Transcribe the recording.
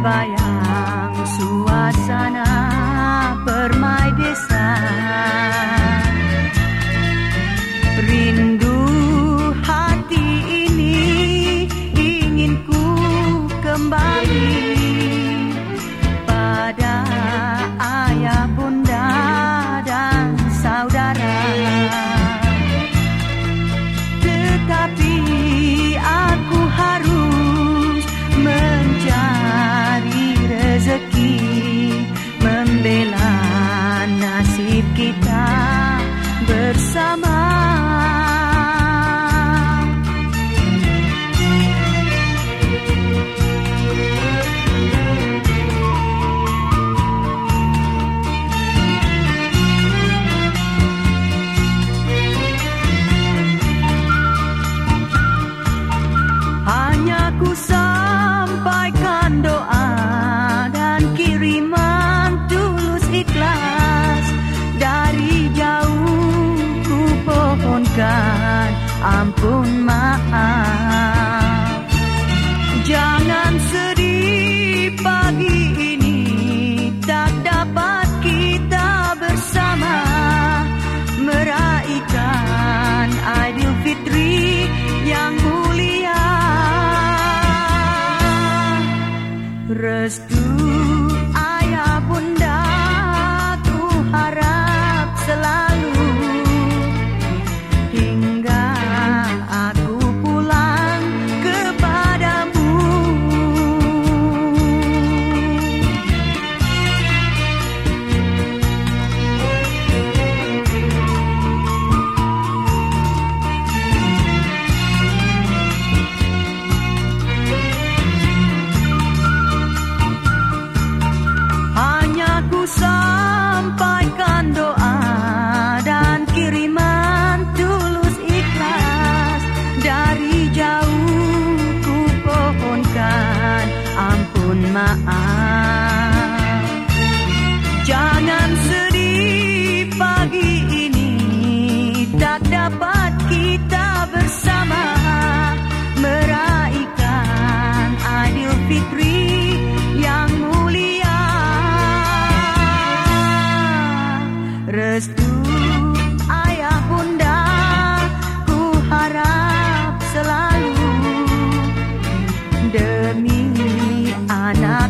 terbayang suasana hidup kita bersama. Tuhan. Ampun maaf. Jangan sedih pagi ini. Tak dapat kita bersama. Meraihkan Aidilfitri yang mulia. Restu anak